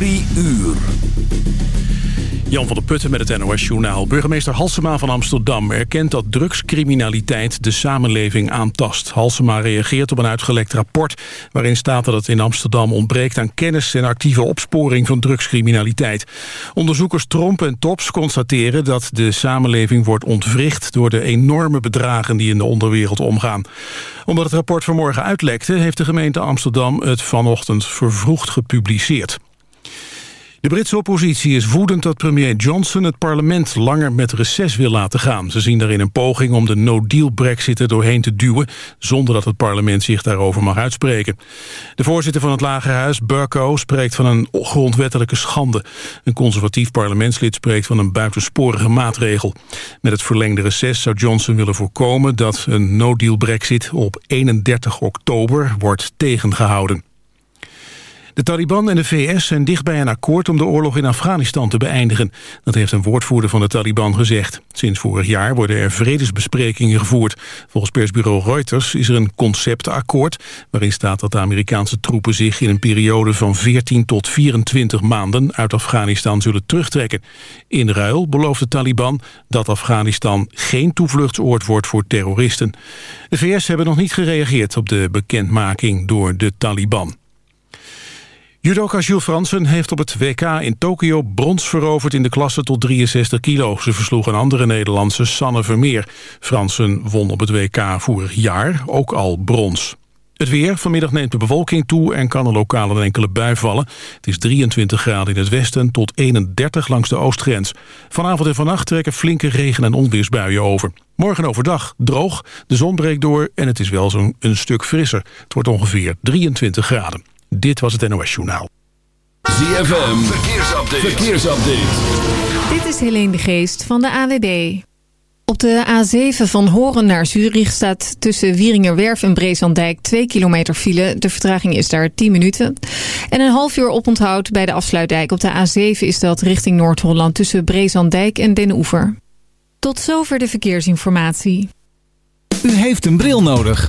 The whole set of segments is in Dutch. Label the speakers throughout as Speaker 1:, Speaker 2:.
Speaker 1: Drie uur.
Speaker 2: Jan van der Putten met het NOS-journaal. Burgemeester Halsema van Amsterdam erkent dat drugscriminaliteit de samenleving aantast. Halsema reageert op een uitgelekt rapport waarin staat dat het in Amsterdam ontbreekt aan kennis en actieve opsporing van drugscriminaliteit. Onderzoekers Tromp en Tops constateren dat de samenleving wordt ontwricht door de enorme bedragen die in de onderwereld omgaan. Omdat het rapport vanmorgen uitlekte heeft de gemeente Amsterdam het vanochtend vervroegd gepubliceerd. De Britse oppositie is woedend dat premier Johnson het parlement langer met reces wil laten gaan. Ze zien daarin een poging om de no-deal brexit er doorheen te duwen, zonder dat het parlement zich daarover mag uitspreken. De voorzitter van het Lagerhuis, Burko, spreekt van een grondwettelijke schande. Een conservatief parlementslid spreekt van een buitensporige maatregel. Met het verlengde reces zou Johnson willen voorkomen dat een no-deal brexit op 31 oktober wordt tegengehouden. De Taliban en de VS zijn dichtbij een akkoord om de oorlog in Afghanistan te beëindigen. Dat heeft een woordvoerder van de Taliban gezegd. Sinds vorig jaar worden er vredesbesprekingen gevoerd. Volgens persbureau Reuters is er een conceptakkoord... waarin staat dat de Amerikaanse troepen zich in een periode van 14 tot 24 maanden... uit Afghanistan zullen terugtrekken. In ruil belooft de Taliban dat Afghanistan geen toevluchtsoord wordt voor terroristen. De VS hebben nog niet gereageerd op de bekendmaking door de Taliban. Judoka Jules Fransen heeft op het WK in Tokio brons veroverd in de klasse tot 63 kilo. Ze versloeg een andere Nederlandse, Sanne Vermeer. Fransen won op het WK vorig jaar ook al brons. Het weer. Vanmiddag neemt de bewolking toe en kan er lokaal een enkele bui vallen. Het is 23 graden in het westen tot 31 langs de oostgrens. Vanavond en vannacht trekken flinke regen- en onweersbuien over. Morgen overdag droog, de zon breekt door en het is wel zo'n een stuk frisser. Het wordt ongeveer 23 graden. Dit was het NOS Journaal.
Speaker 1: ZFM, verkeersupdate. verkeersupdate.
Speaker 3: Dit is Helene de Geest van de AWB. Op de A7 van Horen naar Zurich staat tussen Wieringerwerf en Breeslanddijk 2 kilometer file. De vertraging is daar 10 minuten. En een half uur oponthoud bij de afsluitdijk op de A7 is dat richting Noord-Holland tussen Breeslanddijk en Den Oever. Tot zover de verkeersinformatie.
Speaker 4: U heeft een bril nodig.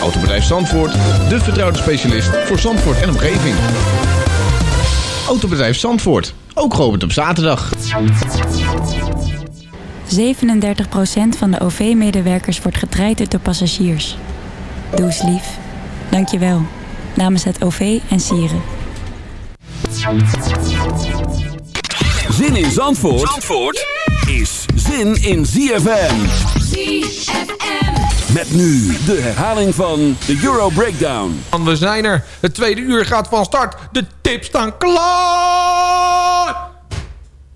Speaker 5: Autobedrijf Zandvoort, de vertrouwde specialist voor Zandvoort en omgeving. Autobedrijf Zandvoort, ook geopend op zaterdag.
Speaker 6: 37% van de OV-medewerkers wordt getraind door passagiers. Doe eens lief. Dank je wel. Namens het OV en Sieren.
Speaker 1: Zin in Zandvoort, Zandvoort is zin in ZFM. ZFM. Met nu de herhaling van de Euro Breakdown.
Speaker 7: We zijn er. Het tweede uur gaat van start. De tips staan klaar.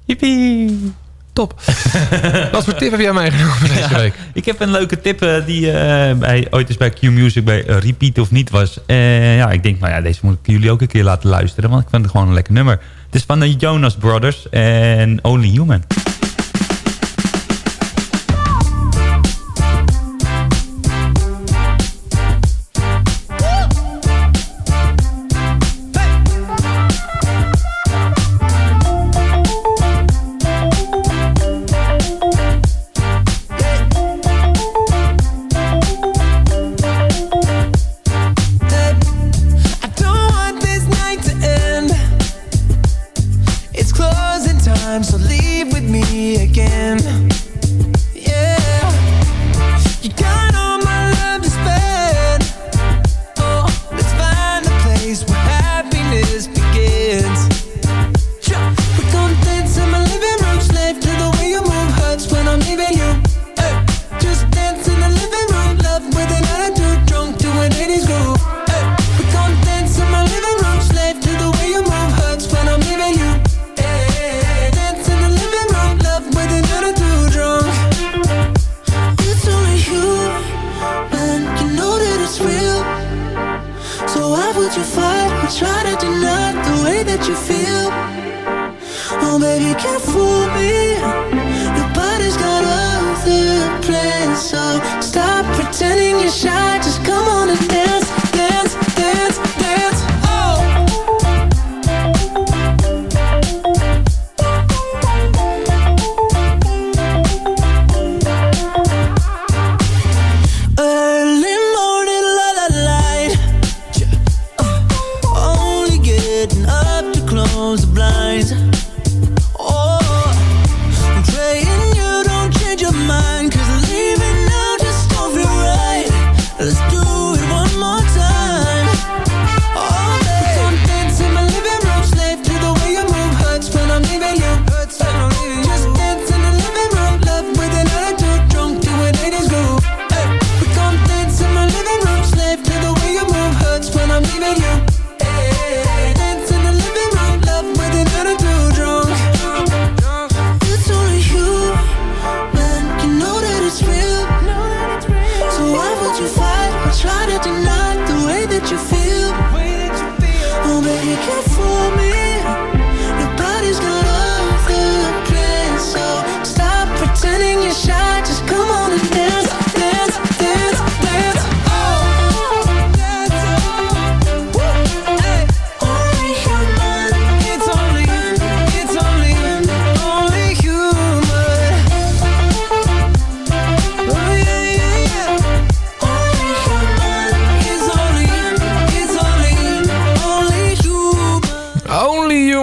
Speaker 7: Yippie. Top. Wat voor tip heb jij meegenomen deze week?
Speaker 8: Ik heb een leuke tip uh, die uh, bij, ooit eens bij Q-Music bij uh, Repeat of niet was. ja, ik denk, nou ja, deze moet ik jullie ook een keer laten luisteren. Want ik vind het gewoon een lekker nummer. Het is van de Jonas Brothers en Only Human.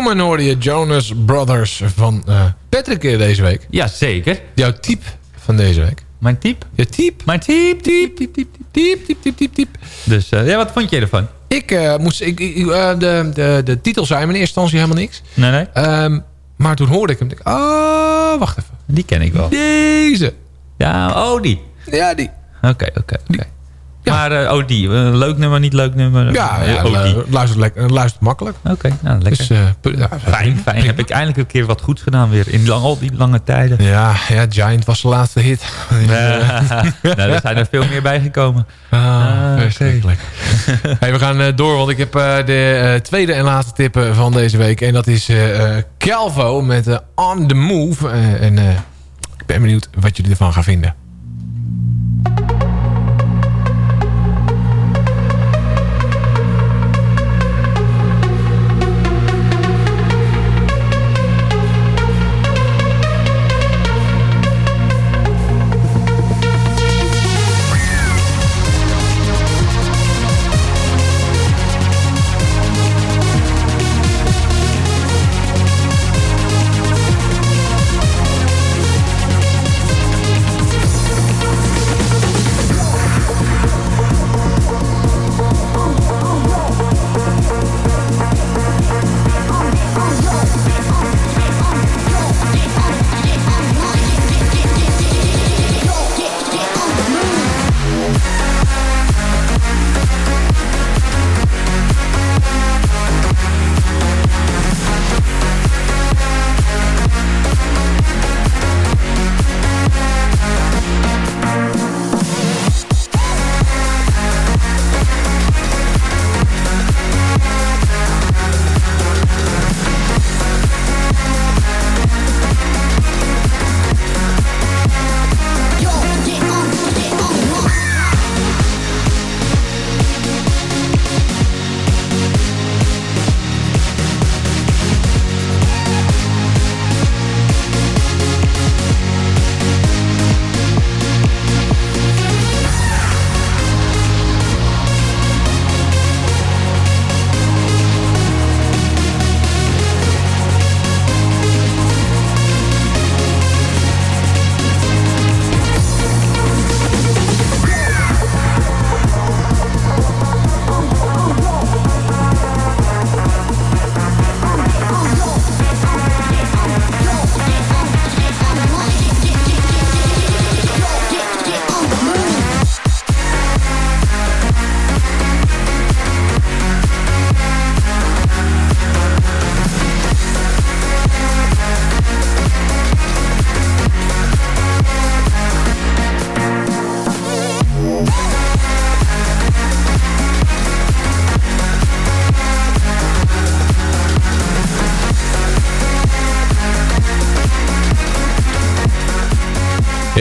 Speaker 9: Human
Speaker 7: hoorde je Jonas Brothers van eh, Patrick eh, deze week.
Speaker 8: Ja, zeker.
Speaker 7: Jouw type van deze week.
Speaker 8: Mijn type?
Speaker 7: Je type.
Speaker 8: Mijn type,
Speaker 7: Type, type, type, type, type, type, type, type.
Speaker 8: Dus eh, ja, wat vond je ervan?
Speaker 7: Ik moest... Ik, ik- de, de, de titel zei me in eerste instantie helemaal niks.
Speaker 8: Nee, nee.
Speaker 7: Ehm, maar toen hoorde ik hem. Dacht ik, oh, wacht even.
Speaker 8: Die ken ik wel.
Speaker 7: Deze.
Speaker 8: Ja, oh die.
Speaker 7: Ja, die.
Speaker 8: Oké, oké, oké.
Speaker 7: Ja.
Speaker 8: Maar eh, oh die. Eh, leuk nummer, niet leuk nummer?
Speaker 7: Ja, ja
Speaker 8: Eh, oh
Speaker 7: lu- luistert, lekker, luistert makkelijk.
Speaker 8: Oké, nou lekker.
Speaker 7: Dus, eh, ja,
Speaker 8: fijn, fijn. Heb ik eindelijk een keer wat goeds gedaan weer. In lang, al die lange tijden.
Speaker 7: Ja, ja, Giant was de laatste hit.
Speaker 8: nou, er zijn er veel meer bijgekomen.
Speaker 7: Ah, verschrikkelijk. hey, we gaan eh, door, want ik heb eh, de eh, tweede en laatste tip eh, van deze week. En dat is eh, eh, Calvo met eh, On The Move. Eh, en eh, ik ben benieuwd wat jullie ervan gaan vinden.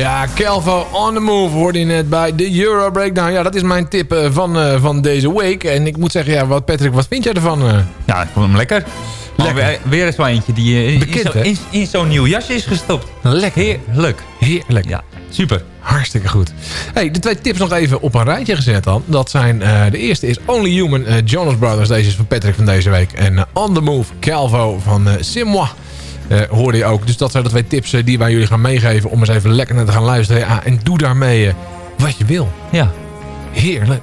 Speaker 7: Ja, Kelvo on the move hoorde je net bij de Euro Breakdown. Ja, dat is mijn tip eh, van, eh, van deze week. En ik moet zeggen, ja, wat Patrick, wat vind jij ervan? eh?
Speaker 8: Ja, ik vond hem lekker.
Speaker 7: Lekker.
Speaker 8: Weer, weer eens wel eentje die in, zo- zo'n nieuw jasje is gestopt.
Speaker 7: Lekker.
Speaker 8: Heerlijk.
Speaker 7: Heerlijk.
Speaker 8: Ja, super.
Speaker 7: Hartstikke goed. Hey, de twee tips nog even op een rijtje gezet dan. Dat zijn, de eerste is Only Human, Jonas Brothers. Deze is van Patrick van deze week. En On The Move, Calvo van Simwa. Eh, hoorde je ook. Dus dat zijn de twee tips eh, die wij jullie gaan meegeven. Om eens even lekker naar te gaan luisteren. Ja, en doe daarmee eh, wat je wil.
Speaker 8: Ja.
Speaker 7: Heerlijk.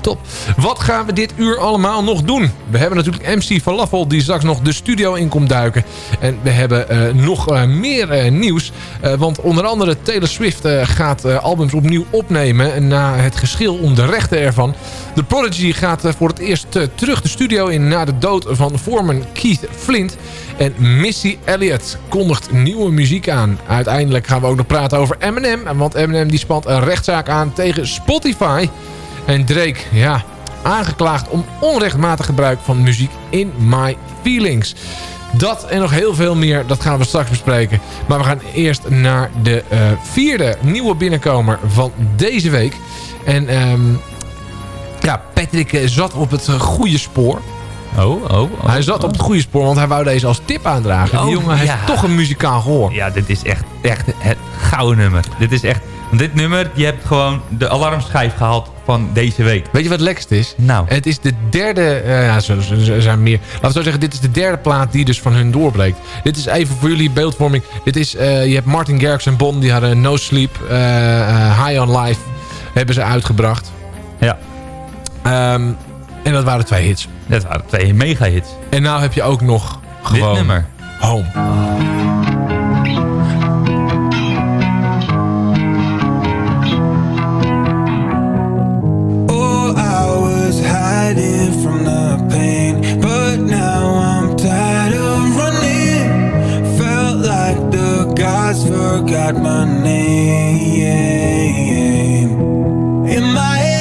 Speaker 7: Top. Wat gaan we dit uur allemaal nog doen? We hebben natuurlijk MC Falafel die straks nog de studio in komt duiken. En we hebben eh, nog eh, meer eh, nieuws. Want onder andere Taylor Swift gaat albums opnieuw opnemen... na het geschil om de rechten ervan. The Prodigy gaat voor het eerst terug de studio in... na de dood van foreman Keith Flint. En Missy Elliott kondigt nieuwe muziek aan. Uiteindelijk gaan we ook nog praten over Eminem. Want Eminem die spant een rechtszaak aan tegen Spotify... En Drake, ja, aangeklaagd om onrechtmatig gebruik van muziek in My Feelings. Dat en nog heel veel meer, dat gaan we straks bespreken. Maar we gaan eerst naar de eh, vierde nieuwe binnenkomer van deze week. En ehm, ja, Patrick eh, zat op het eh, goede spoor.
Speaker 8: Oh, oh, oh.
Speaker 7: hij zat op het goede spoor, want hij wou deze als tip aandragen. Die
Speaker 8: Oh,
Speaker 7: jongen heeft
Speaker 8: ja.
Speaker 7: toch een muzikaal gehoor.
Speaker 8: Ja, dit is echt, echt het gouden nummer. Dit is echt... Want dit nummer, je hebt gewoon de alarmschijf gehaald van deze week.
Speaker 7: Weet je wat het lekkerste is?
Speaker 8: Nou.
Speaker 7: Het is de derde, eh, ja, zo- zijn meer. Laten we zo zeggen, dit is de derde plaat die dus van hun doorbreekt. Dit is even voor jullie beeldvorming. Dit is, eh, je hebt Martin Garrix en Bon, die hadden No Sleep, eh, High on Life, hebben ze uitgebracht.
Speaker 8: Ja.
Speaker 7: Ehm, en dat waren twee hits.
Speaker 8: Dat waren twee mega hits.
Speaker 7: En nou heb je ook nog gewoon
Speaker 8: Dit nummer.
Speaker 7: Home.
Speaker 9: Gods forgot my name. In my head,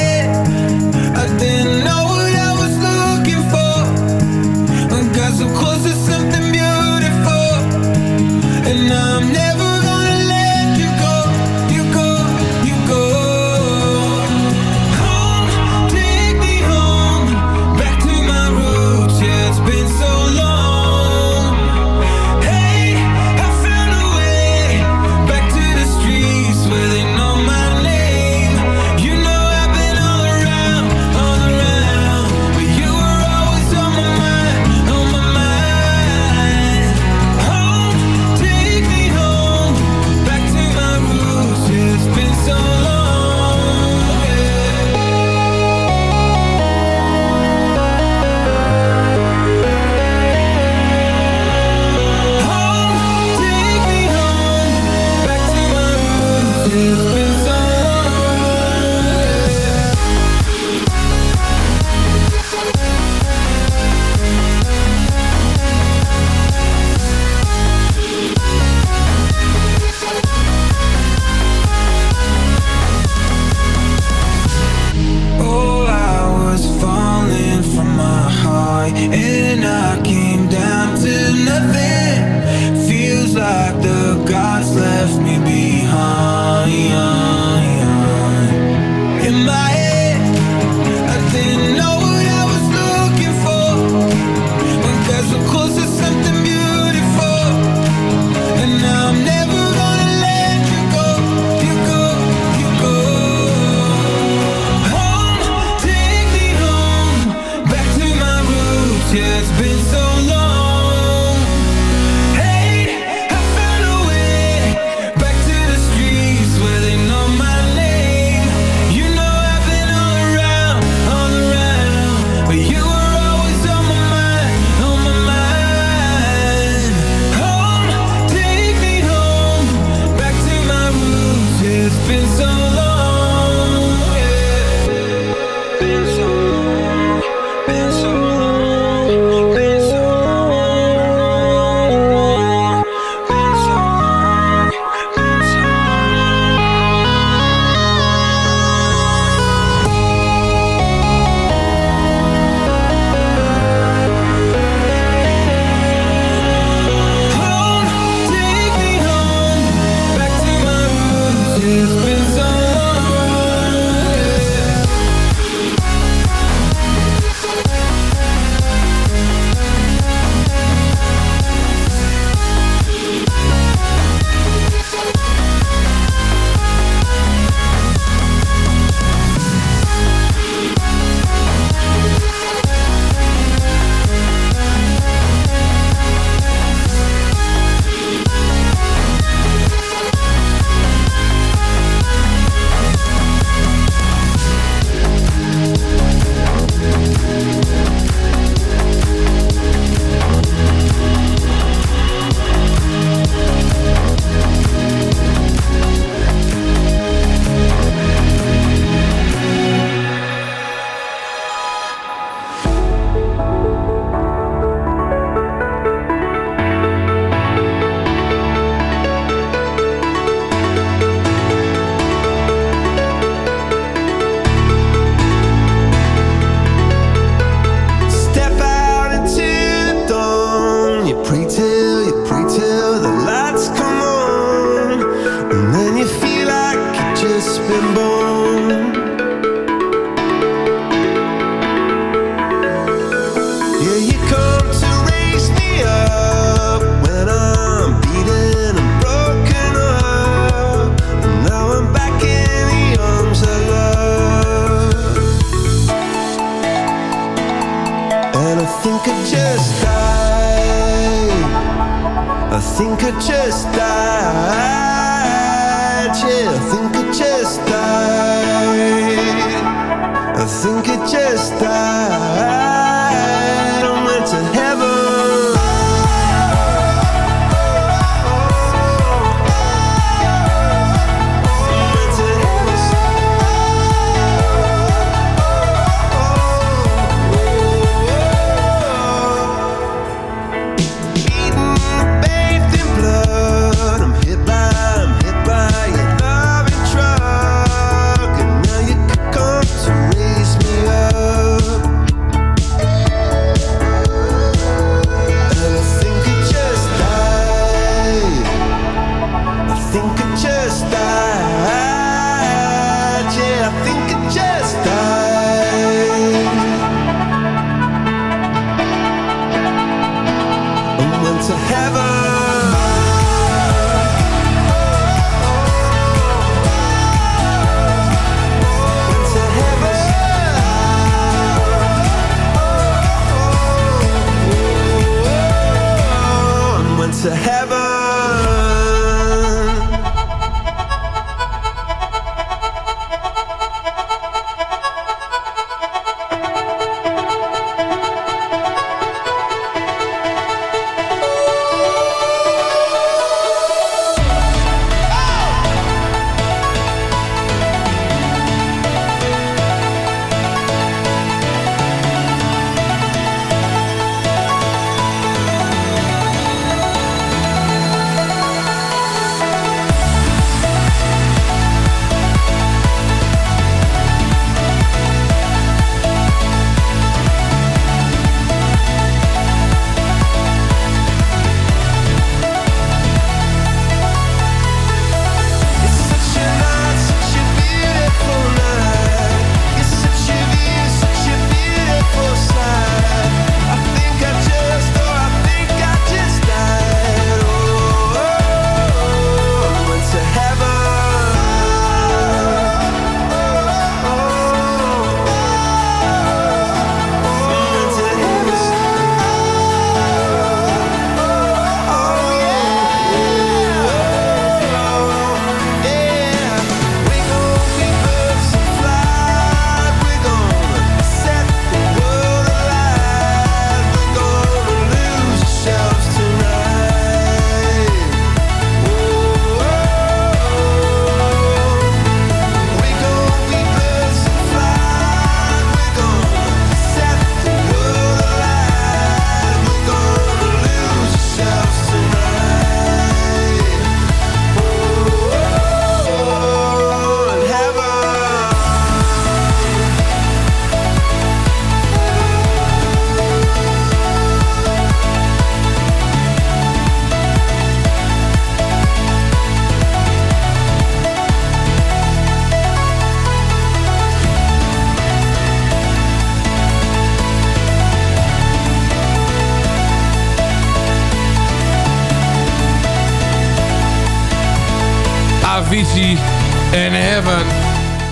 Speaker 7: En Heaven.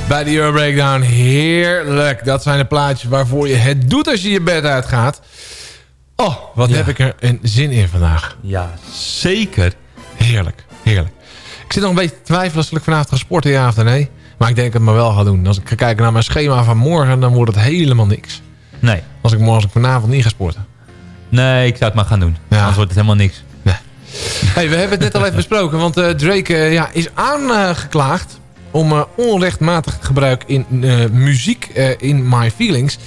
Speaker 7: Bij de Euro Breakdown. Heerlijk. Dat zijn de plaatjes waarvoor je het doet als je je bed uitgaat. Oh, wat heb ik er een zin in vandaag.
Speaker 8: Ja, zeker.
Speaker 7: Heerlijk, heerlijk. Ik zit nog een beetje te twijfelen als ik vanavond ga sporten, ja of nee. Maar ik denk dat ik het maar wel ga doen. Als ik ga kijken naar mijn schema van morgen, dan wordt het helemaal niks.
Speaker 8: Nee.
Speaker 7: Als ik, morgen, als ik vanavond niet ga sporten.
Speaker 8: Nee, ik zou het maar gaan doen. Anders wordt het helemaal niks.
Speaker 7: Hey, we hebben het net al even besproken, want eh, Drake eh, ja, is aangeklaagd om eh, onrechtmatig gebruik in muziek in My Feelings.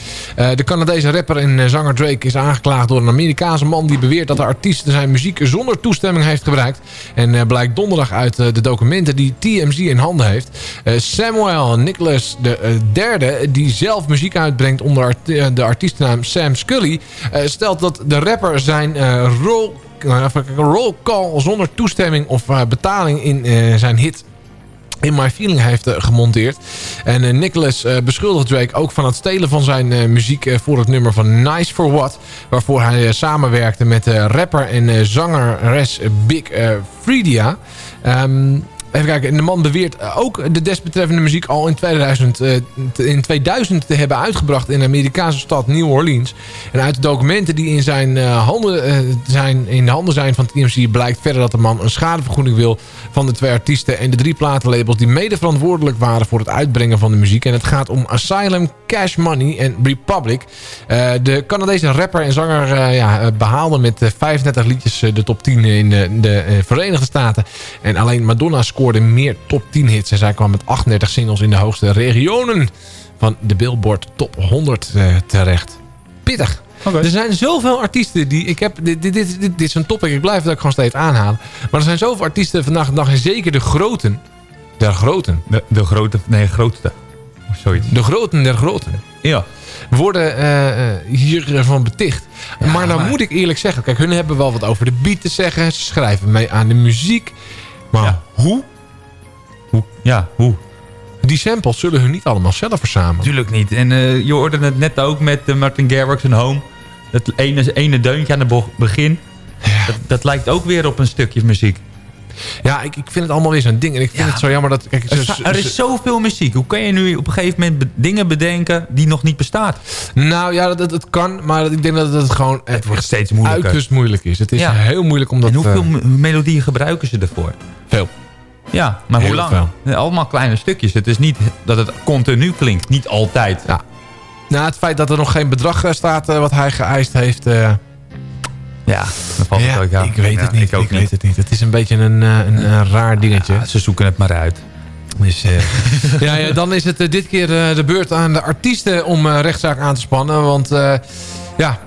Speaker 7: De Canadese rapper en zanger Drake is aangeklaagd door een Amerikaanse man... die beweert dat de artiest zijn muziek zonder toestemming heeft gebruikt. En blijkt donderdag uit de documenten die TMZ in handen heeft. Samuel Nicholas de derde, die zelf muziek uitbrengt onder de artiestennaam Sam Scully... stelt dat de rapper zijn rol roll call zonder toestemming of eh, betaling in eh, zijn hit in My Feeling heeft eh, gemonteerd. En eh, Nicholas eh, beschuldigt Drake ook van het stelen van zijn eh, muziek eh, voor het nummer van Nice For What. Waarvoor hij eh, samenwerkte met eh, rapper en eh, zangeres Big eh, Freedia. Even kijken. En de man beweert eh, ook de desbetreffende muziek al in 2000, eh, in 2000 te hebben uitgebracht in de Amerikaanse stad New Orleans. En uit de documenten die in, zijn, eh, handen, zijn, in de handen zijn van TMC blijkt verder dat de man een schadevergoeding wil van de twee artiesten en de drie platenlabels die mede verantwoordelijk waren voor het uitbrengen van de muziek. En het gaat om Asylum, Cash Money en Republic. De Canadese rapper en zanger ja, eh, behaalde met eh, 35 liedjes de top 10 in de Verenigde Staten. En alleen Madonna meer top 10 hits. En zij kwam met 38 singles in de hoogste regionen van de Billboard Top 100 eh, terecht. Pittig. Er zijn zoveel artiesten die... Ik heb, dit, dit, dit, dit, dit is een topic, ik blijf het ook gewoon steeds aanhalen. Maar er zijn zoveel artiesten vandaag de dag... en zeker de groten... Der groten.
Speaker 8: De, de grote, nee, grootste. Of zoiets.
Speaker 7: De groten der groten.
Speaker 8: Ja.
Speaker 7: Worden eh, eh, hiervan beticht. maar dan moet ik eerlijk zeggen... Kijk, hun hebben wel wat over de beat te zeggen. Ze schrijven mee aan de muziek. Maar hoe?
Speaker 8: Hoe? Ja, hoe?
Speaker 7: Die samples zullen hun niet allemaal zelf verzamelen.
Speaker 8: Natuurlijk niet. En eh, je hoorde het net ook met eh, Martin Garrix en Home. Dat ene, ene deuntje aan het begin. Dat, dat lijkt ook weer op een stukje muziek.
Speaker 7: Ja, ik, ik vind het allemaal weer zo'n ding. En ik vind het zo jammer dat... Kijk,
Speaker 8: Er,
Speaker 7: ze-
Speaker 8: sta-
Speaker 7: ze-
Speaker 8: er is zoveel muziek. Hoe kan je nu op een gegeven moment be- dingen bedenken die nog niet bestaan?
Speaker 7: Nou ja, dat, dat kan. Maar ik denk dat het gewoon... Het
Speaker 8: wordt steeds moeilijker.
Speaker 7: Uiterst moeilijk is. Het is
Speaker 8: Ja.
Speaker 7: heel moeilijk om dat...
Speaker 8: En hoeveel
Speaker 7: eh,
Speaker 8: me- melodieën gebruiken ze ervoor?
Speaker 7: Veel.
Speaker 8: Ja, maar hoe
Speaker 7: Heel
Speaker 8: lang?
Speaker 7: veel.
Speaker 8: Ja, Allemaal kleine stukjes. Het is niet dat het continu klinkt. Niet altijd.
Speaker 7: Ja. Nou, het feit dat er nog geen bedrag eh, staat eh, wat hij geëist heeft... eh,
Speaker 8: Ja, dan valt het
Speaker 7: ja,
Speaker 8: ook. Ja.
Speaker 7: ik weet
Speaker 8: Ja,
Speaker 7: het niet.
Speaker 8: Ik niet.
Speaker 7: weet het niet. Het is een beetje een, een, raar dingetje.
Speaker 8: Ja, ze zoeken het maar uit.
Speaker 7: Dus, ja, ja, dan is het dit keer de beurt aan de artiesten om rechtszaak aan te spannen. Want ja,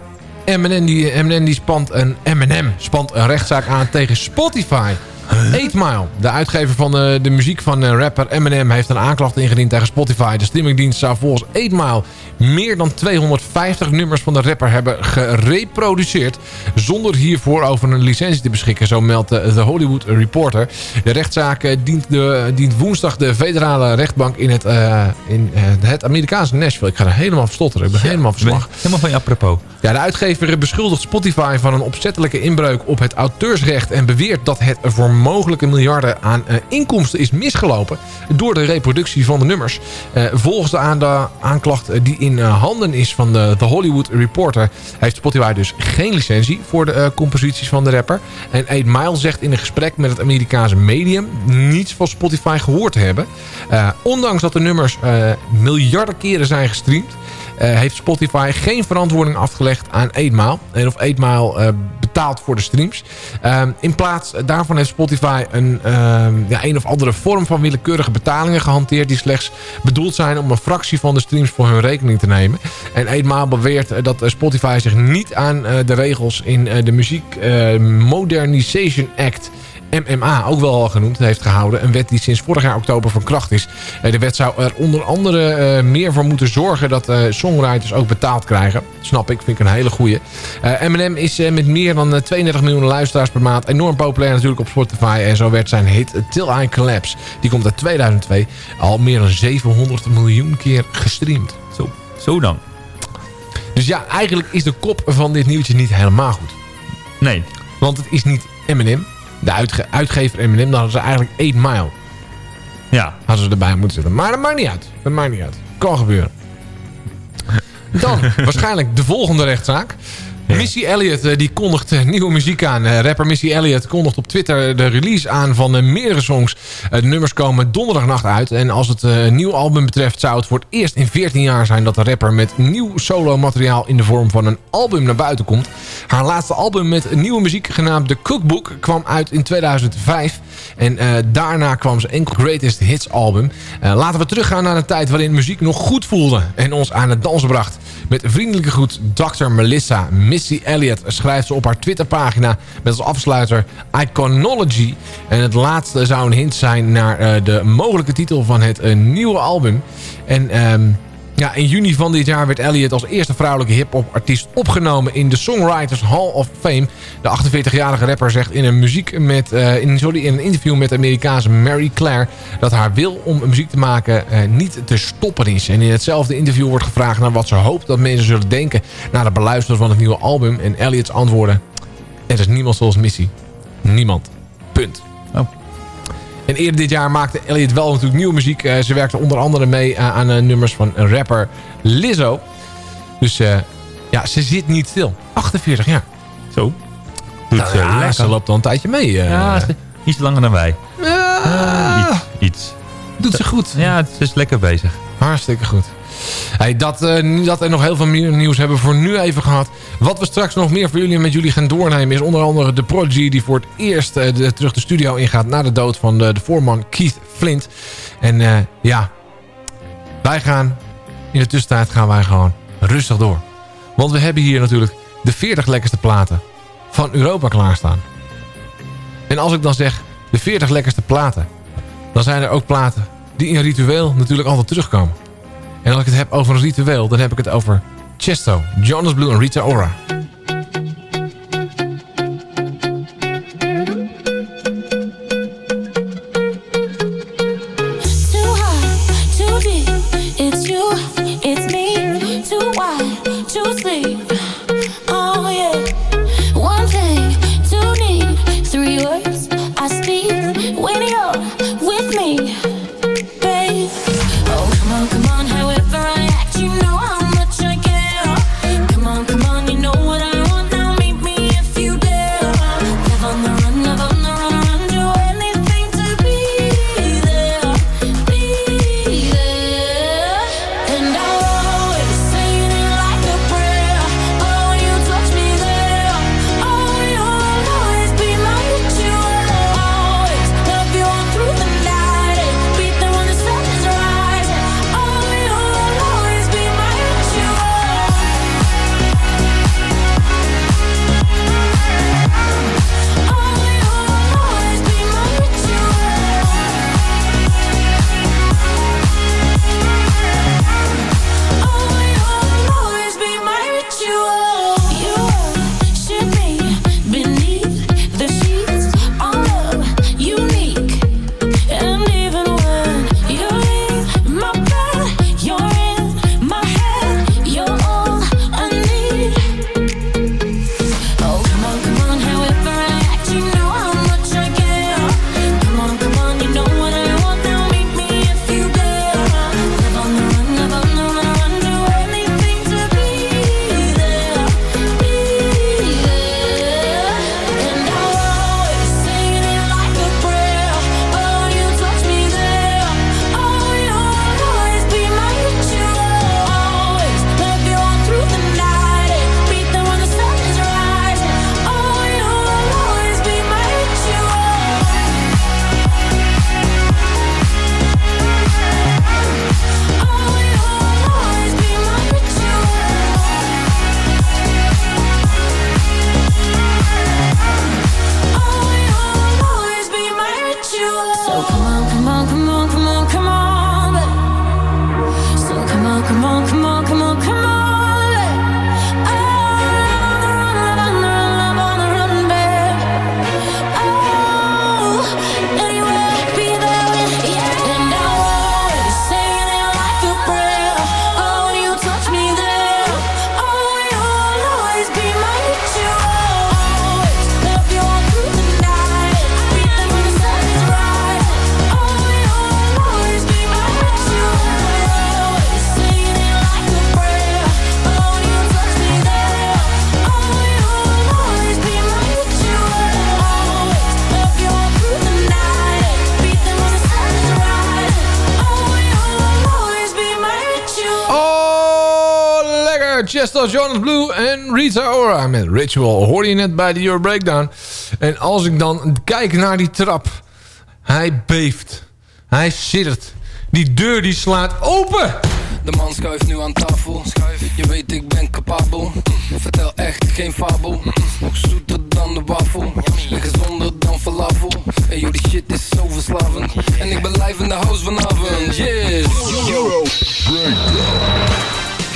Speaker 7: Eminem die, die spant een, Eminem spant een rechtszaak aan tegen Spotify. 8 Mile, de uitgever van de, de muziek van eh, rapper Eminem... heeft een aanklacht ingediend tegen Spotify. De streamingdienst zou volgens 8 Mile meer dan 250 nummers van de rapper hebben gereproduceerd... zonder hiervoor over een licentie te beschikken, zo meldt de The Hollywood Reporter. De rechtszaak eh, dient, de, dient woensdag de federale rechtbank in het, eh, in, eh, het Amerikaanse Nashville. Ik ga er helemaal verstotteren, ik ben helemaal verslag.
Speaker 8: Helemaal van je apropos.
Speaker 7: Ja, de uitgever beschuldigt Spotify van een opzettelijke inbreuk op het auteursrecht... en beweert dat het voor mogelijke miljarden aan eh, inkomsten is misgelopen... door de reproductie van de nummers. Eh, volgens de aanklacht eh, die in handen is van de The Hollywood Reporter... heeft Spotify dus geen licentie voor de composities van de rapper. En 8 Mile zegt in een gesprek met het Amerikaanse medium... niets van Spotify gehoord te hebben. Ondanks dat de nummers miljarden keren zijn gestreamd... eh, heeft Spotify geen verantwoording afgelegd aan 8 Mile. En of 8 Mile eh, betaalt voor de streams. Ehm, in plaats daarvan heeft Spotify een, ehm, ja, een of andere vorm van willekeurige betalingen gehanteerd... die slechts bedoeld zijn om een fractie van de streams voor hun rekening te nemen. En 8 Mile beweert eh, dat Spotify zich niet aan de regels in de Muziek Modernization Act... MMA, ook wel al genoemd, heeft gehouden. Een wet die sinds vorig jaar oktober van kracht is. Eh, De wet zou er onder andere eh, meer voor moeten zorgen... dat eh, songwriters ook betaald krijgen. Snap ik, vind ik een hele goeie. Eminem is met meer dan eh, 32 miljoen luisteraars per maand... enorm populair natuurlijk op Spotify. En zo werd zijn hit Till I Collapse. Die komt uit 2002 al meer dan 700 miljoen keer gestreamd.
Speaker 8: Zo, zo dan.
Speaker 7: Dus ja, eigenlijk is de kop van dit nieuwtje niet helemaal goed.
Speaker 8: Nee.
Speaker 7: Want het is niet Eminem. De uitge- uitgever Eminem, dan hadden ze eigenlijk 8 Mile.
Speaker 8: Ja.
Speaker 7: Hadden ze erbij moeten zitten. Maar dat maakt niet uit. Dat maakt niet uit. Kan gebeuren. Dan waarschijnlijk de volgende rechtszaak. Missy Elliott eh, die kondigt eh, nieuwe muziek aan. Eh, Rapper Missy Elliott kondigt op Twitter de release aan van meerdere songs. De nummers komen donderdagnacht uit. En als het eh, nieuw album betreft zou het voor het eerst in 14 jaar zijn... dat de rapper met nieuw solo materiaal in de vorm van een album naar buiten komt. Haar laatste album met nieuwe muziek genaamd The Cookbook kwam uit in 2005. En daarna kwam ze enkel Greatest Hits album. Laten we teruggaan naar een tijd waarin muziek nog goed voelde en ons aan het dansen bracht. Met vriendelijke groet Dr. Melissa Missy Elliott schrijft ze op haar Twitterpagina met als afsluiter Iconology. En het laatste zou een hint zijn naar eh, de mogelijke titel van het eh, nieuwe album. En... ehm, ja, in juni van dit jaar werd Elliot als eerste vrouwelijke hip-hop artiest opgenomen in de Songwriters Hall of Fame. De 48-jarige rapper zegt in een, muziek met, eh, in, sorry, in een interview met de Amerikaanse Mary Claire dat haar wil om muziek te maken eh, niet te stoppen is. En in hetzelfde interview wordt gevraagd naar wat ze hoopt dat mensen zullen denken na het beluisteren van het nieuwe album. En Elliots antwoorden, er is niemand zoals Missy. Niemand. Punt.
Speaker 8: Oh.
Speaker 10: En eerder dit jaar maakte Elliot wel natuurlijk nieuwe muziek. Eh, ze werkte onder andere mee eh, aan eh, nummers van een rapper Lizzo. Dus eh, ja, ze zit niet stil. 48 jaar.
Speaker 8: Zo. Doet
Speaker 10: Nou
Speaker 8: ze
Speaker 10: ja, ze loopt al een tijdje mee. eh.
Speaker 8: Ja, ze- iets langer dan wij.
Speaker 10: Ja,
Speaker 8: Iets. iets.
Speaker 10: doet ze goed.
Speaker 8: Ja, het is lekker bezig.
Speaker 10: Hartstikke goed. Dat, eh, dat en nog heel veel meer nieuws hebben we voor nu even gehad. Wat we straks nog meer voor jullie en met jullie gaan doornemen... is onder andere de Prodigy die voor het eerst eh, terug de studio ingaat... na de dood van de, de voorman Keith Flint. En eh, ja, wij gaan... in de tussentijd gaan wij gewoon rustig door. Want we hebben hier natuurlijk de 40 lekkerste platen van Europa klaarstaan. En als ik dan zeg de 40 lekkerste platen... dan zijn er ook platen die in ritueel natuurlijk altijd terugkomen. En als ik het heb over een ritueel, dan heb ik het over Chesto, Jonas Blue en Rita Ora. Rita Ora met Ritual. Hoorde je net bij de Euro Breakdown. En als ik dan kijk naar die trap. Hij beeft. Hij siddert. Die deur die slaat open.
Speaker 11: De man schuift nu aan tafel. Je weet ik ben capabel. Vertel echt geen fabel. Nog zoeter dan de wafel. En gezonder dan falafel. En joh, die shit is zo verslavend. En ik ben live in de house vanavond. Yes. Euro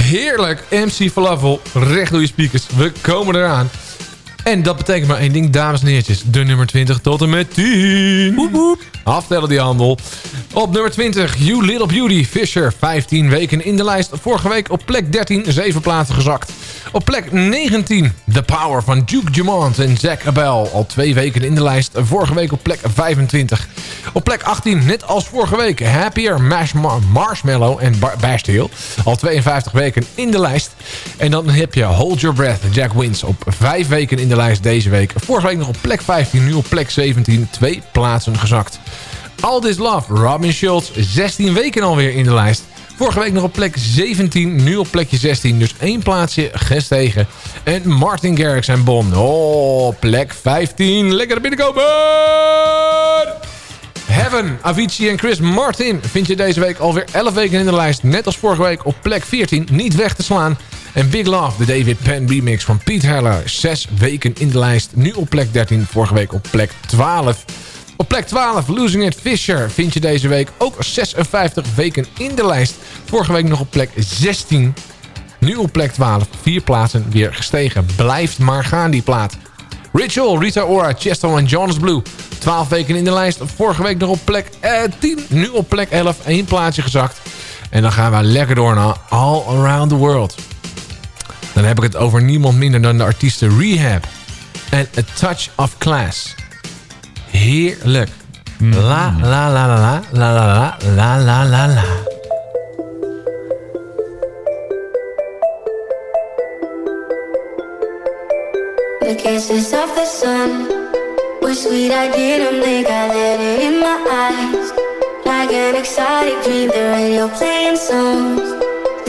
Speaker 10: Heerlijk. MC Falafel. Recht door je speakers. We komen eraan. En dat betekent maar één ding, dames en heertjes. De nummer 20 tot en met 10. Aftellen die handel. Op nummer 20, You Little Beauty, Fisher. 15 weken in de lijst. Vorige week op plek 13, 7 plaatsen gezakt. Op plek 19, The Power van Duke Dumont en Zack Abel. Al twee weken in de lijst. Vorige week op plek 25.
Speaker 7: Op plek 18, net als vorige week, Happier, Mash Mar- Marshmallow en Bar Bastille. Al 52 weken in de lijst. En dan heb je Hold Your Breath, Jack Wins. Op 5 weken in de lijst deze week. Vorige week nog op plek 15, nu op plek 17. Twee plaatsen gezakt. All This Love, Robin Schultz. 16 weken alweer in de lijst. Vorige week nog op plek 17, nu op plekje 16. Dus één plaatsje gestegen. En Martin Garrix en Bon. Oh, plek 15. Lekker naar binnen komen! Heaven, Avicii en Chris Martin vind je deze week alweer 11 weken in de lijst. Net als vorige week op plek 14, niet weg te slaan. En Big Love, de David Penn remix van Pete Heller. 6 weken in de lijst, nu op plek 13, vorige week op plek 12. Op plek 12, Losing It Fisher, vind je deze week ook 56 weken in de lijst. Vorige week nog op plek 16. Nu op plek 12, vier plaatsen weer gestegen. Blijft maar gaan die plaat. Ritual, Rita Ora, Chesto en Jonas Blue. 12 weken in de lijst. Vorige week nog op plek eh, 10. Nu op plek 11. één plaatsje gezakt. En dan gaan we lekker door naar All Around the World. Dan heb ik het over niemand minder dan de artiesten Rehab. En A Touch of Class. Heerlijk. La la la la la la la la la la la.
Speaker 12: The kisses of the sun were sweet. I didn't think I let it in my eyes. Like an exotic dream, the radio playing songs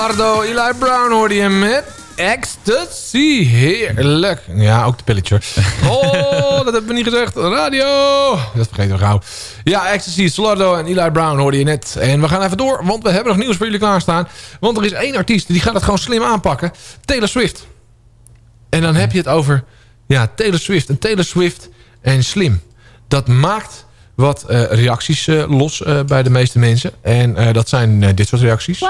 Speaker 7: Solardo, Eli Brown hoorde je met Ecstasy. Heerlijk. Ja, ook de pilletje. Oh, dat hebben we niet gezegd. Radio. Dat vergeten we gauw. Ja, Ecstasy, Solardo en Eli Brown hoorde je net. En we gaan even door, want we hebben nog nieuws voor jullie klaarstaan. Want er is één artiest die gaat het gewoon slim aanpakken. Taylor Swift. En dan heb je het over ja, Taylor Swift. En Taylor Swift en slim. Dat maakt wat eh, reacties eh, los eh, bij de meeste mensen. En eh, dat zijn eh, dit soort reacties.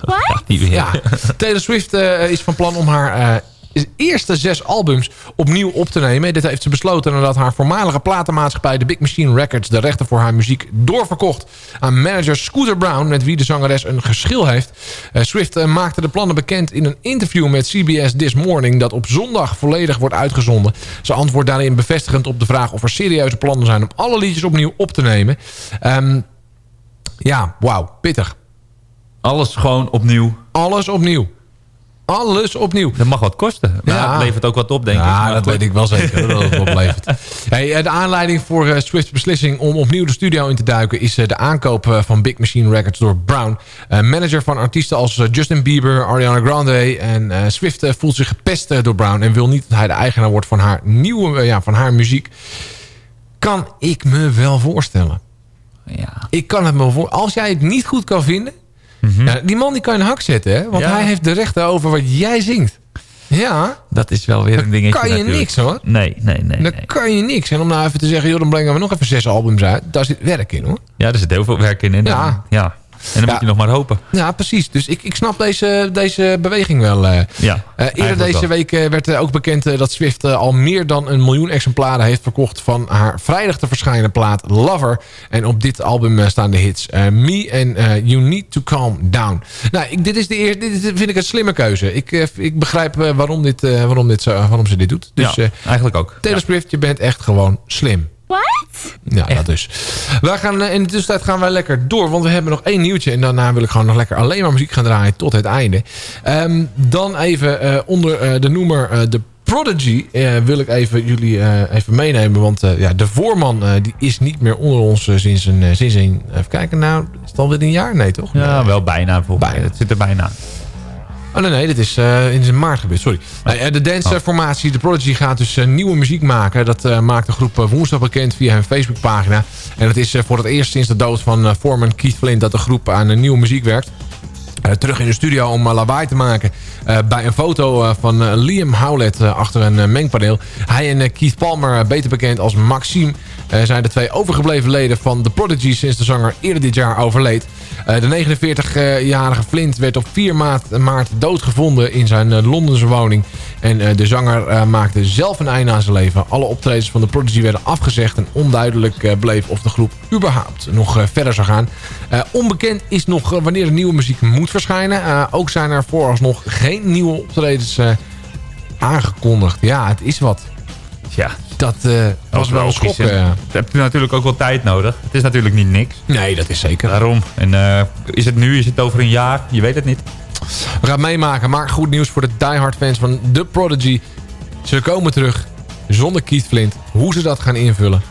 Speaker 8: Wat?
Speaker 7: Ja, Taylor Swift eh, is van plan om haar eh, eerste zes albums opnieuw op te nemen. Dit heeft ze besloten nadat haar voormalige platenmaatschappij... de Big Machine Records de rechten voor haar muziek doorverkocht... aan manager Scooter Brown, met wie de zangeres een geschil heeft. Eh, Swift maakte de plannen bekend in een interview met CBS This Morning... dat op zondag volledig wordt uitgezonden. Ze antwoordt daarin bevestigend op de vraag of er serieuze plannen zijn... om alle liedjes opnieuw op te nemen. Ehm, ja, wauw, pittig.
Speaker 8: Alles gewoon opnieuw.
Speaker 7: Alles opnieuw. Alles opnieuw.
Speaker 8: Dat mag wat kosten. Maar
Speaker 7: Ja.
Speaker 8: het levert ook wat op, denk ik.
Speaker 7: Ja, dat
Speaker 8: goed.
Speaker 7: weet ik wel zeker. dat het oplevert. Hey, eh, de aanleiding voor eh, Swift's beslissing om opnieuw de studio in te duiken... is eh, de aankoop van Big Machine Records door Brown. Manager van artiesten als Justin Bieber, Ariana Grande... en Swift voelt zich gepest door Brown... en wil niet dat hij de eigenaar wordt van haar nieuwe ja, van haar muziek. Kan ik me wel voorstellen.
Speaker 8: Ja.
Speaker 7: Ik kan het me wel voor. Als jij het niet goed kan vinden... ja, die man die kan je in een hak zetten, hè? Want
Speaker 8: Mhm. Ja.
Speaker 7: hij heeft de rechten over wat jij zingt. Ja,
Speaker 8: Dat is wel weer een dingetje
Speaker 7: kan je
Speaker 8: natuurlijk.
Speaker 7: niks, hoor.
Speaker 8: Nee, nee, nee.
Speaker 7: dan
Speaker 8: nee.
Speaker 7: kan je niks. En om nou even te zeggen, joh, dan brengen we nog even zes albums uit. Daar zit werk in, hoor.
Speaker 8: Ja, er zit heel veel werk in. En
Speaker 7: Ja.
Speaker 8: dan, ja. En dan
Speaker 7: Ja.
Speaker 8: moet je nog maar hopen.
Speaker 7: Ja, precies. Dus ik, ik snap deze, deze beweging wel. eh.
Speaker 8: Ja,
Speaker 7: Eh, eerder deze
Speaker 8: wel.
Speaker 7: week eh, werd ook bekend dat Swift al meer dan een miljoen exemplaren heeft verkocht van haar vrijdag te verschijnen plaat Lover. En op dit album staan de hits Me en You Need to Calm Down. Nou, ik, dit, is de eerste, dit vind ik een slimme keuze. Ik, ik begrijp waarom, dit, waarom, dit waarom ze dit doet. Dus
Speaker 8: ja, eigenlijk ook.
Speaker 7: Taylor Swift, je bent echt gewoon slim. Ja, dat dus. Wij gaan, eh, in de tussentijd gaan wij lekker door. Want we hebben nog één nieuwtje. En daarna wil ik gewoon nog lekker alleen maar muziek gaan draaien tot het einde. Ehm, dan even eh, onder eh, de noemer eh, The Prodigy eh, wil ik even jullie eh, even meenemen. Want eh, ja, de voorman eh, die is niet meer onder ons sinds een... sinds een even kijken, nou, is het alweer een jaar? Nee, toch?
Speaker 8: Ja,
Speaker 7: Nee.
Speaker 8: wel bijna volgens.
Speaker 7: Bijna.
Speaker 8: Het zit er bijna.
Speaker 7: Oh nee, nee, dit is eh, in maart gebeurd, sorry. Eh, de danceformatie The Prodigy gaat dus eh, nieuwe muziek maken. Dat maakt de groep woensdag bekend via hun Facebookpagina. En het is voor het eerst sinds de dood van voorman Keith Flint... dat de groep aan nieuwe muziek werkt. Terug in de studio om lawaai te maken. bij een foto van Liam Howlett achter een mengpaneel. Hij en Keith Palmer, beter bekend als Maxime... eh, zijn de twee overgebleven leden van The Prodigy... sinds de zanger eerder dit jaar overleed. Eh, de 49-jarige Flint werd op 4 maart, maart doodgevonden in zijn eh, Londense woning. En de zanger maakte zelf een einde aan zijn leven. Alle optredens van The Prodigy werden afgezegd... en onduidelijk bleef of de groep überhaupt nog verder zou gaan. Onbekend is nog wanneer de nieuwe muziek moet verschijnen. Ook zijn er vooralsnog geen nieuwe optredens aangekondigd. Ja, het is wat.
Speaker 8: Ja,
Speaker 7: Dat eh, was wel een schok. eh.
Speaker 8: Je hebt natuurlijk ook wel tijd nodig. Het is natuurlijk niet niks.
Speaker 7: Nee, dat is zeker.
Speaker 8: Daarom. En eh, is het nu? Is het over een jaar? Je weet het niet.
Speaker 7: We gaan het meemaken. Maar goed nieuws voor de diehard fans van The Prodigy. Ze komen terug zonder Keith Flint. Hoe ze dat gaan invullen.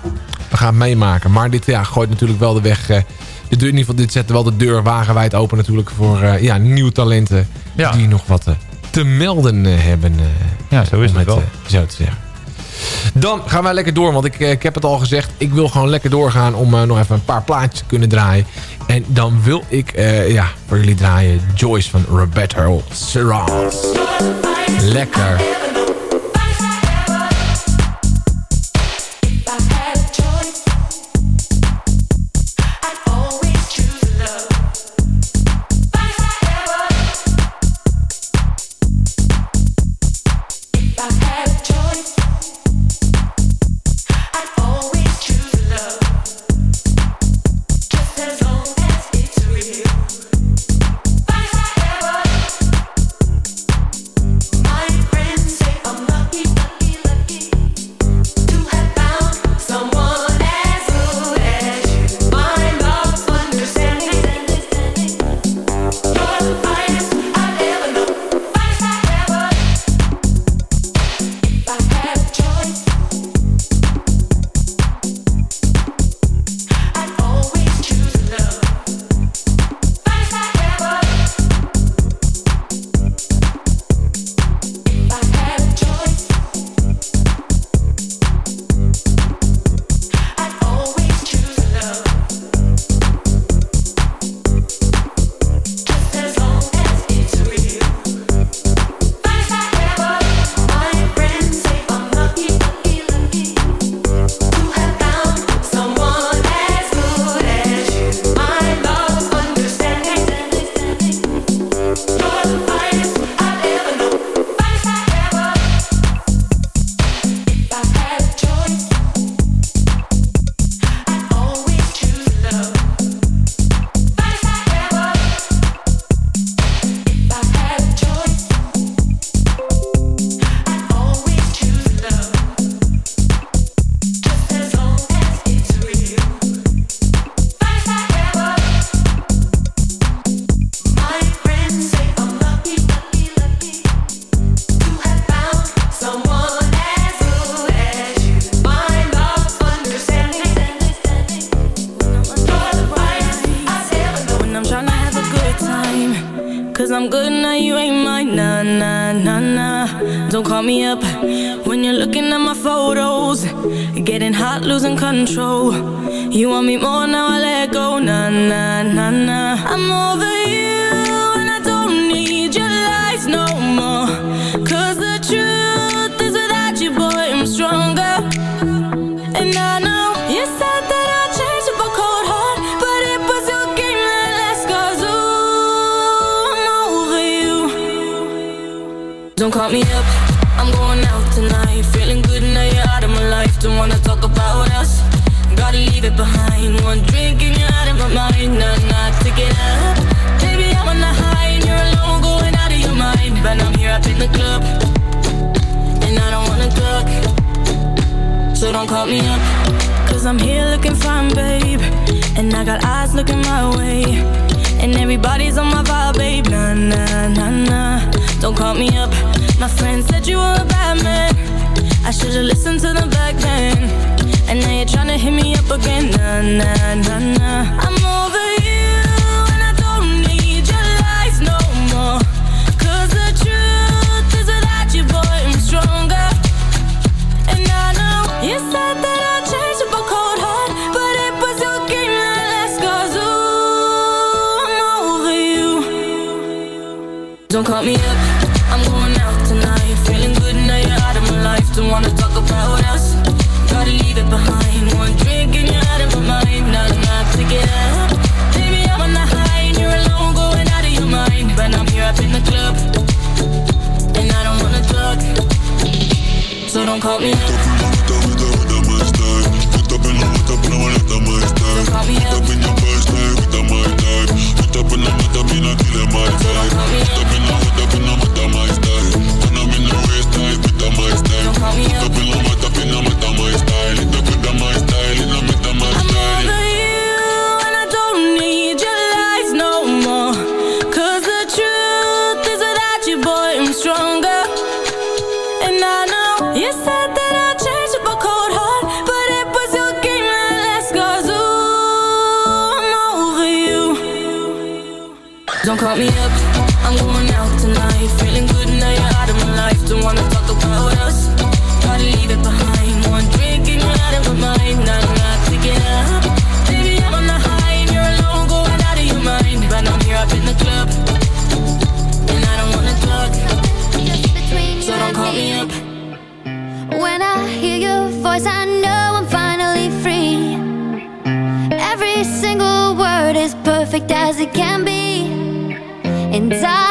Speaker 7: We gaan het meemaken. Maar dit ja, gooit natuurlijk wel de weg... de deur, in ieder geval, dit zet wel de deur wagenwijd open natuurlijk voor ja, nieuwe talenten.
Speaker 8: Ja.
Speaker 7: Die nog wat te melden hebben.
Speaker 8: Ja, zo is
Speaker 7: om
Speaker 8: het wel.
Speaker 7: zo te zeggen. Dan gaan wij lekker door. Want ik, eh, ik heb het al gezegd. Ik wil gewoon lekker doorgaan om eh, nog even een paar plaatjes te kunnen draaien. En dan wil ik eh, ja, voor jullie draaien Joyce van Roberta Serrans. Lekker.
Speaker 10: Don't need your life no more. Cause the truth is that you boy's stronger. And I know you said that I'd change a but cold heart. But it was okay, man. Let's cause who I'm not real. Don't call me up. I'm going out tonight. Feeling good and I'm out of my life. Don't wanna talk about us. Gotta leave it behind. One drink and you're out of my mind. Nah, nah, Baby, I'm on the high and you're alone, going out of your mind. But I'm here up in the club, and I don't wanna talk. So don't call me up. Cause I'm here looking fine, babe. And I got eyes looking my way. And everybody's on my vibe, babe. Nah, nah, nah, nah. Don't call me up. My friend said you were a bad man. I should've listened to the back then. And now you're tryna hit me up again. Nah, nah, nah, nah Don't call me up, I'm going out tonight Feeling good now you're out of my life. Don't wanna talk about us. Gotta leave it behind. One drink and you're out of my mind. Now I'm not to get up. Baby, I'm on the high and you're alone Going out of your mind. But I'm here up in the club. And I don't wanna talk. So don't call me up. Stronger
Speaker 13: as it can be. And I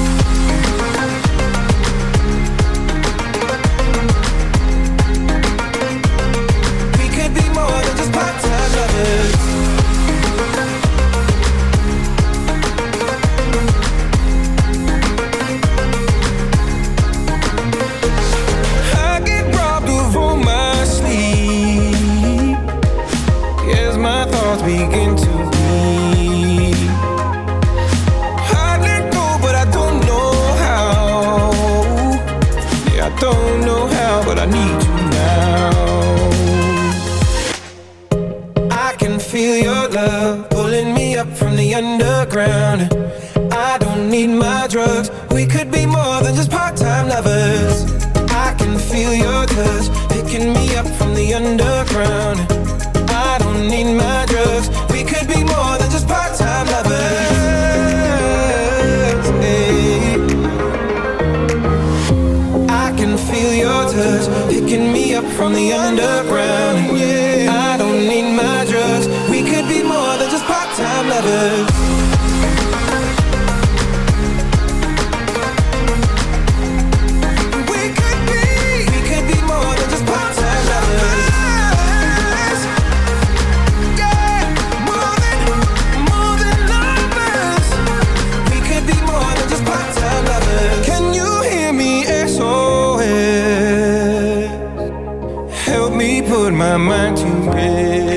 Speaker 9: help me put my mind to it.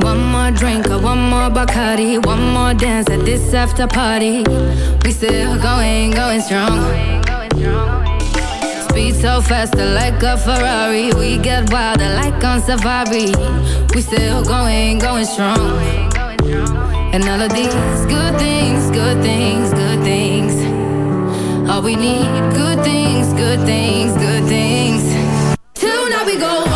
Speaker 14: One more drink, or one more Bacardi, one more dance at this after party. We still going, going strong. Speed so fast, like a Ferrari. We get wilder, like on safari. We still going, going strong. And all of these good things, good things, good things all we need, good things, good things, good things. Till now we go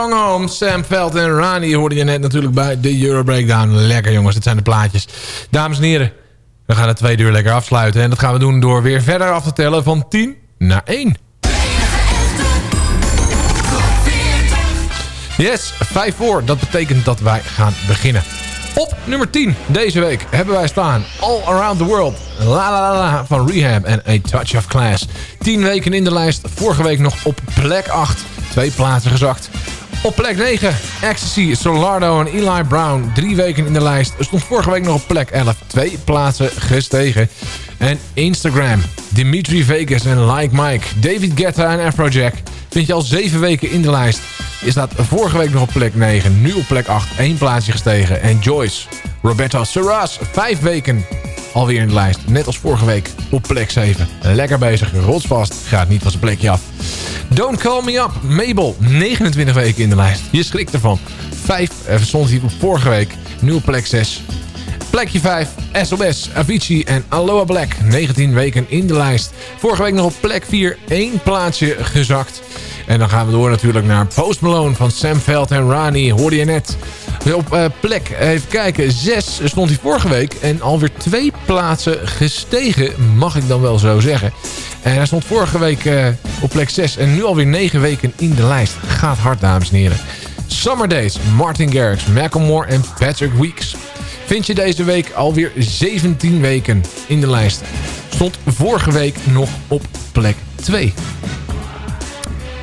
Speaker 14: Home.
Speaker 7: Sam Veld en Rani hoorde je net natuurlijk bij de Euro Breakdown. Lekker jongens, dit zijn de plaatjes. Dames en heren, we gaan het tweede uur lekker afsluiten. En dat gaan we doen door weer verder af te tellen van 10 naar 1. Yes, 5 voor. Dat betekent dat wij gaan beginnen. Op nummer 10 deze week hebben wij staan All Around the World. La La La van Rehab en A Touch of Class. 10 weken in de lijst. Vorige week nog op plek 8. Twee plaatsen gezakt. Op plek 9 Ecstasy, Solardo en Eli Brown. Drie weken in de lijst. Stond vorige week nog op plek 11. Twee plaatsen gestegen. En Instagram. Dimitri Vegas en Like Mike. David Guetta en Afrojack. Vind je al zeven weken in de lijst. Je staat vorige week nog op plek 9. Nu op plek 8. één plaatsje gestegen. En Joyce. Roberta Serras. Vijf weken alweer in de lijst. Net als vorige week op plek 7. Lekker bezig. Rotsvast. Gaat niet van zijn plekje af. Don't Call Me Up. Mabel. 29 weken in de lijst. Je schrikt ervan. Vijf eh, stond hij vorige week. Op plek 6. Plekje 5, SOS, Avicii en Aloha Black. 19 weken in de lijst. Vorige week nog op plek 4, één plaatsje gezakt. En dan gaan we door natuurlijk naar Post Malone van Sam Veld en Rani. Hoorde je net. Op uh, plek, even kijken, 6 stond hij vorige week. En alweer twee plaatsen gestegen, mag ik dan wel zo zeggen. En hij stond vorige week uh, op plek 6 en nu alweer 9 weken in de lijst. Gaat hard, dames en heren. Summer Days, Martin Garrix, Macklemore en Patrick Weeks vind je deze week alweer 17 weken in de lijst. Stond vorige week nog op plek 2.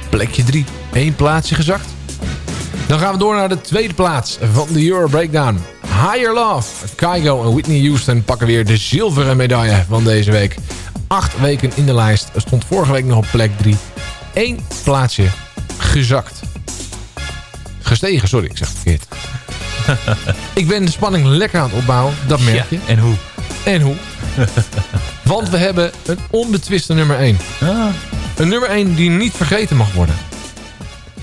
Speaker 7: Plekje 3, één plaatsje gezakt. Dan gaan we door naar de tweede plaats van de Euro Breakdown. Higher Love. Kygo en Whitney Houston pakken weer de zilveren medaille van deze week. Acht weken in de lijst. Stond vorige week nog op plek 3. Eén plaatsje gezakt. Gestegen, sorry, ik zeg het verkeerd. ik ben de spanning lekker aan het opbouwen, dat merk je.
Speaker 8: Ja, en hoe?
Speaker 7: En hoe? Want we hebben een onbetwiste nummer 1.
Speaker 8: Ah.
Speaker 7: Een nummer 1 die niet vergeten mag worden.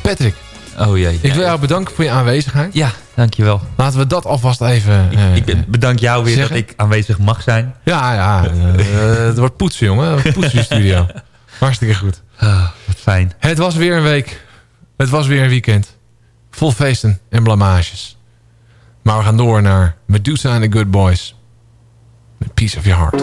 Speaker 7: Patrick.
Speaker 8: Oh jee.
Speaker 7: Ik wil jou bedanken voor je aanwezigheid.
Speaker 8: Ja, dankjewel.
Speaker 7: Laten we dat alvast even uh,
Speaker 8: Ik, ik bedank jou weer
Speaker 7: zeggen.
Speaker 8: dat ik aanwezig mag zijn.
Speaker 7: Ja, ja. Uh, het wordt poetsen, jongen. Poetsen studio. Hartstikke goed.
Speaker 8: Ah, wat fijn.
Speaker 7: Het was weer een week. Het was weer een weekend. Vol feesten en blamages. Maar we gaan door naar Medusa and the Good Boys. Met Piece of Your Heart.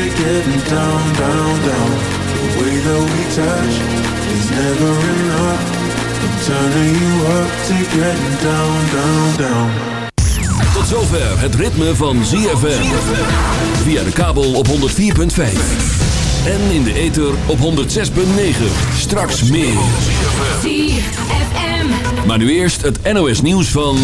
Speaker 15: To getting down, down, down. The way that we touch is never enough. I'm turning you up to getting down, down, down.
Speaker 1: Tot zover het ritme van ZFM. Via de kabel op 104.5. En in de ether op 106.9. Straks meer. Maar nu eerst het NOS nieuws van...